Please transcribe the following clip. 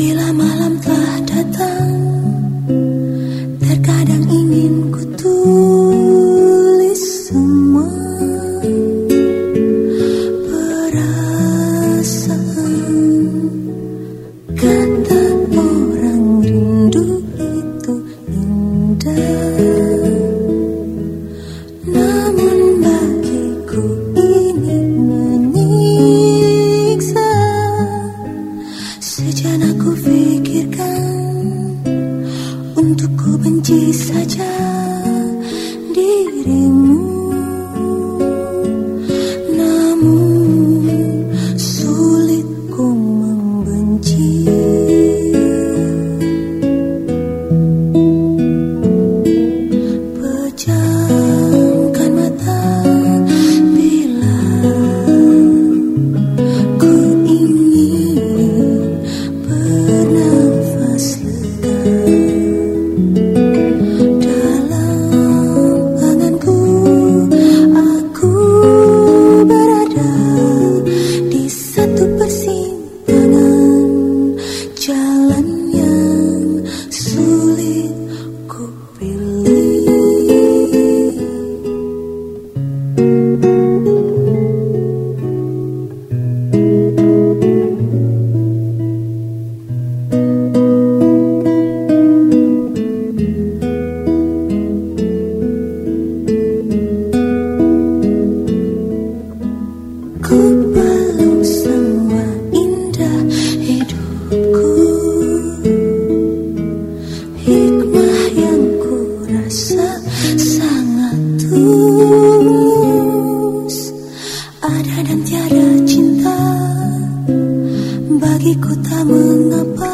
Bila malam telah datang benci saja Bagiku tak mengapa